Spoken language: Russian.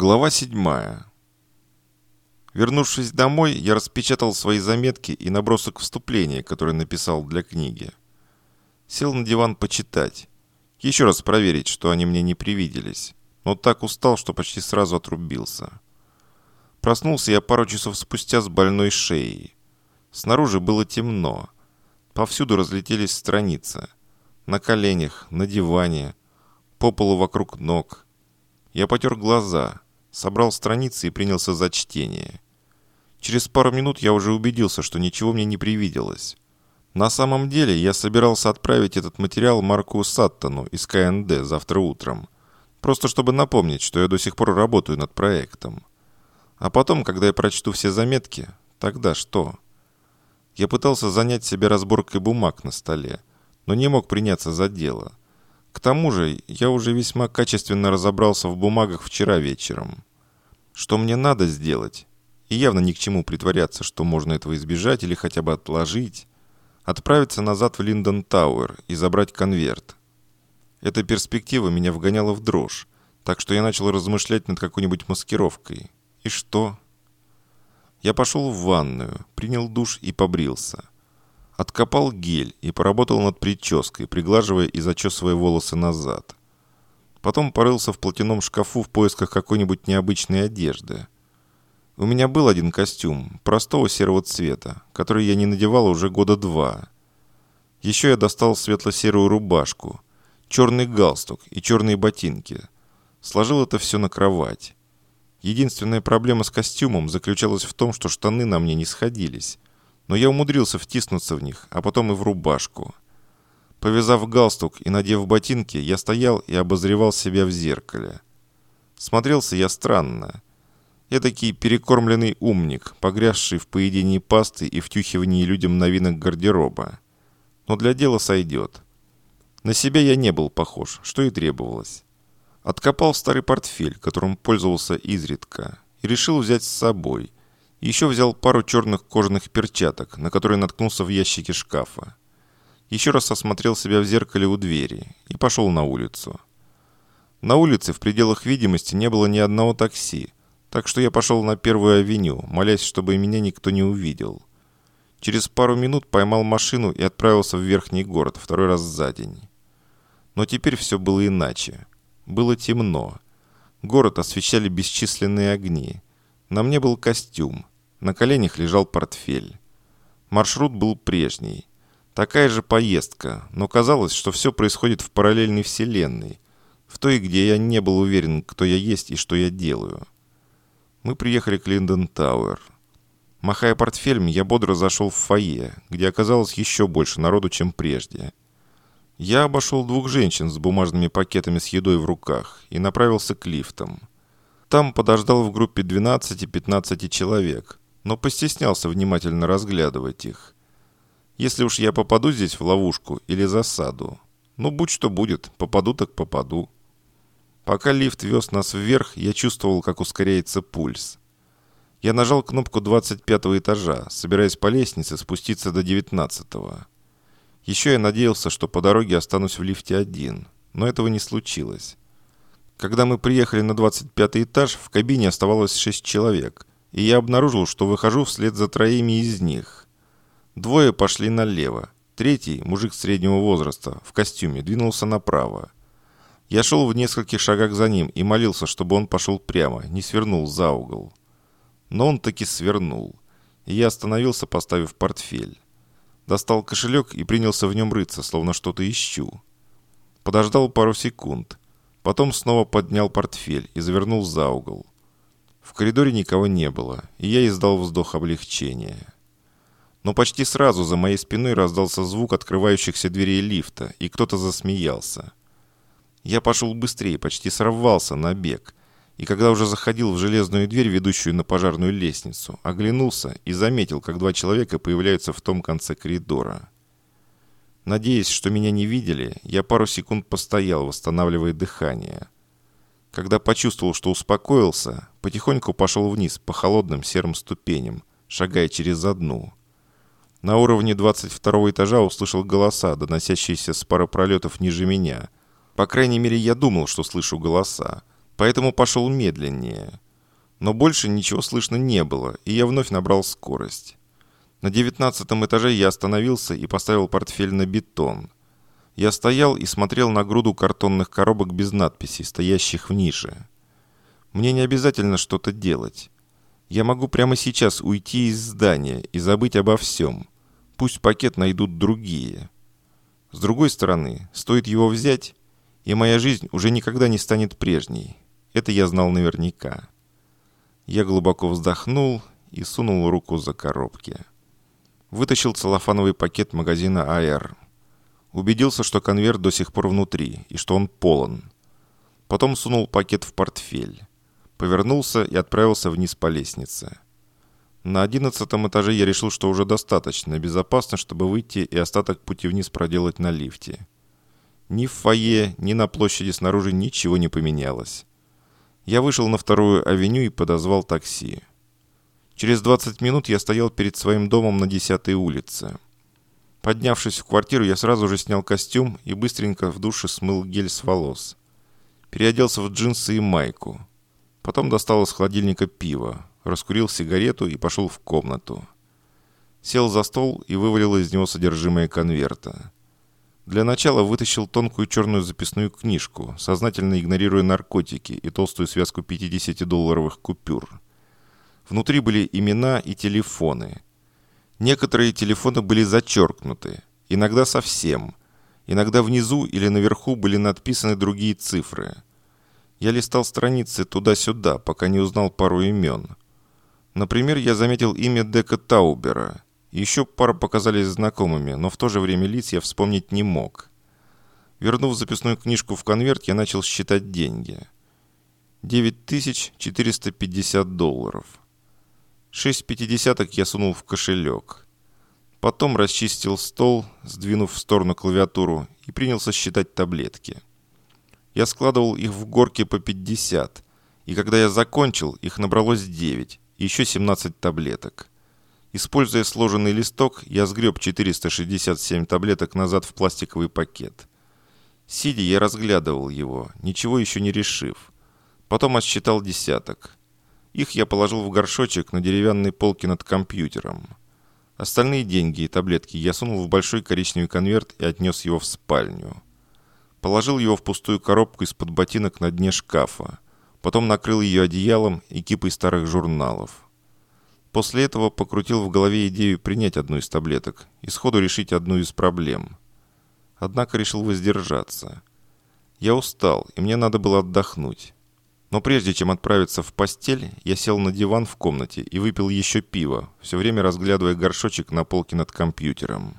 Глава 7. Вернувшись домой, я распечатал свои заметки и набросок вступления, который написал для книги. Сел на диван почитать. Еще раз проверить, что они мне не привиделись. Но так устал, что почти сразу отрубился. Проснулся я пару часов спустя с больной шеей. Снаружи было темно. Повсюду разлетелись страницы. На коленях, на диване, по полу вокруг ног. Я потер глаза, собрал страницы и принялся за чтение. Через пару минут я уже убедился, что ничего мне не привиделось. На самом деле я собирался отправить этот материал Марку Саттону из КНД завтра утром. Просто чтобы напомнить, что я до сих пор работаю над проектом. А потом, когда я прочту все заметки, тогда что? Я пытался занять себя разборкой бумаг на столе, но не мог приняться за дело. К тому же, я уже весьма качественно разобрался в бумагах вчера вечером. Что мне надо сделать? И явно ни к чему притворяться, что можно этого избежать или хотя бы отложить. Отправиться назад в Линдон Тауэр и забрать конверт. Эта перспектива меня вгоняла в дрожь, так что я начал размышлять над какой-нибудь маскировкой. И что? Я пошел в ванную, принял душ и побрился. Откопал гель и поработал над прической, приглаживая и зачесывая волосы назад. Потом порылся в платяном шкафу в поисках какой-нибудь необычной одежды. У меня был один костюм, простого серого цвета, который я не надевал уже года два. Еще я достал светло-серую рубашку, черный галстук и черные ботинки. Сложил это все на кровать. Единственная проблема с костюмом заключалась в том, что штаны на мне не сходились. Но я умудрился втиснуться в них, а потом и в рубашку. Повязав галстук и надев ботинки, я стоял и обозревал себя в зеркале. Смотрелся я странно. Я такой перекормленный умник, погрязший в поедении пасты и втюхивании людям новинок гардероба. Но для дела сойдет. На себя я не был похож, что и требовалось. Откопал старый портфель, которым пользовался изредка, и решил взять с собой. Еще взял пару черных кожаных перчаток, на которые наткнулся в ящике шкафа. Еще раз осмотрел себя в зеркале у двери и пошел на улицу. На улице в пределах видимости не было ни одного такси, так что я пошел на Первую авеню, молясь, чтобы меня никто не увидел. Через пару минут поймал машину и отправился в верхний город второй раз за день. Но теперь все было иначе. Было темно. Город освещали бесчисленные огни. На мне был костюм. На коленях лежал портфель. Маршрут был прежний. Такая же поездка, но казалось, что все происходит в параллельной вселенной. В той, где я не был уверен, кто я есть и что я делаю. Мы приехали к Линдон Тауэр. Махая портфелем, я бодро зашел в фойе, где оказалось еще больше народу, чем прежде. Я обошел двух женщин с бумажными пакетами с едой в руках и направился к лифтам. Там подождал в группе 12-15 человек, но постеснялся внимательно разглядывать их. Если уж я попаду здесь в ловушку или засаду, ну будь что будет, попаду так попаду. Пока лифт вез нас вверх, я чувствовал, как ускоряется пульс. Я нажал кнопку 25 этажа, собираясь по лестнице спуститься до 19 -го. Еще я надеялся, что по дороге останусь в лифте один, но этого не случилось. Когда мы приехали на 25 этаж, в кабине оставалось 6 человек, и я обнаружил, что выхожу вслед за троими из них. Двое пошли налево, третий, мужик среднего возраста, в костюме, двинулся направо. Я шел в нескольких шагах за ним и молился, чтобы он пошел прямо, не свернул за угол. Но он таки свернул, и я остановился, поставив портфель. Достал кошелек и принялся в нем рыться, словно что-то ищу. Подождал пару секунд. Потом снова поднял портфель и завернул за угол. В коридоре никого не было, и я издал вздох облегчения. Но почти сразу за моей спиной раздался звук открывающихся дверей лифта, и кто-то засмеялся. Я пошел быстрее, почти сорвался на бег, и когда уже заходил в железную дверь, ведущую на пожарную лестницу, оглянулся и заметил, как два человека появляются в том конце коридора. Надеясь, что меня не видели, я пару секунд постоял, восстанавливая дыхание. Когда почувствовал, что успокоился, потихоньку пошел вниз по холодным серым ступеням, шагая через одну. На уровне 22 этажа услышал голоса, доносящиеся с пары пролетов ниже меня. По крайней мере, я думал, что слышу голоса поэтому пошел медленнее. Но больше ничего слышно не было, и я вновь набрал скорость. На девятнадцатом этаже я остановился и поставил портфель на бетон. Я стоял и смотрел на груду картонных коробок без надписей, стоящих в нише. Мне не обязательно что-то делать. Я могу прямо сейчас уйти из здания и забыть обо всем. Пусть пакет найдут другие. С другой стороны, стоит его взять, и моя жизнь уже никогда не станет прежней. Это я знал наверняка. Я глубоко вздохнул и сунул руку за коробки. Вытащил целлофановый пакет магазина АР. Убедился, что конверт до сих пор внутри и что он полон. Потом сунул пакет в портфель. Повернулся и отправился вниз по лестнице. На одиннадцатом этаже я решил, что уже достаточно безопасно, чтобы выйти и остаток пути вниз проделать на лифте. Ни в фойе, ни на площади снаружи ничего не поменялось. Я вышел на вторую авеню и подозвал такси. Через 20 минут я стоял перед своим домом на 10-й улице. Поднявшись в квартиру, я сразу же снял костюм и быстренько в душе смыл гель с волос. Переоделся в джинсы и майку. Потом достал из холодильника пиво, раскурил сигарету и пошел в комнату. Сел за стол и вывалил из него содержимое конверта. Для начала вытащил тонкую черную записную книжку, сознательно игнорируя наркотики и толстую связку 50-долларовых купюр. Внутри были имена и телефоны. Некоторые телефоны были зачеркнуты, иногда совсем. Иногда внизу или наверху были надписаны другие цифры. Я листал страницы туда-сюда, пока не узнал пару имен. Например, я заметил имя Дека Таубера – еще пара показались знакомыми, но в то же время лиц я вспомнить не мог. Вернув записную книжку в конверт, я начал считать деньги. 9450 долларов. Шесть пятидесяток я сунул в кошелек. Потом расчистил стол, сдвинув в сторону клавиатуру, и принялся считать таблетки. Я складывал их в горки по 50, и когда я закончил, их набралось 9, и еще 17 таблеток. Используя сложенный листок, я сгреб 467 таблеток назад в пластиковый пакет. Сидя, я разглядывал его, ничего еще не решив. Потом отсчитал десяток. Их я положил в горшочек на деревянной полке над компьютером. Остальные деньги и таблетки я сунул в большой коричневый конверт и отнес его в спальню. Положил его в пустую коробку из-под ботинок на дне шкафа. Потом накрыл ее одеялом и кипой старых журналов. После этого покрутил в голове идею принять одну из таблеток и сходу решить одну из проблем. Однако решил воздержаться. Я устал, и мне надо было отдохнуть. Но прежде чем отправиться в постель, я сел на диван в комнате и выпил еще пиво, все время разглядывая горшочек на полке над компьютером.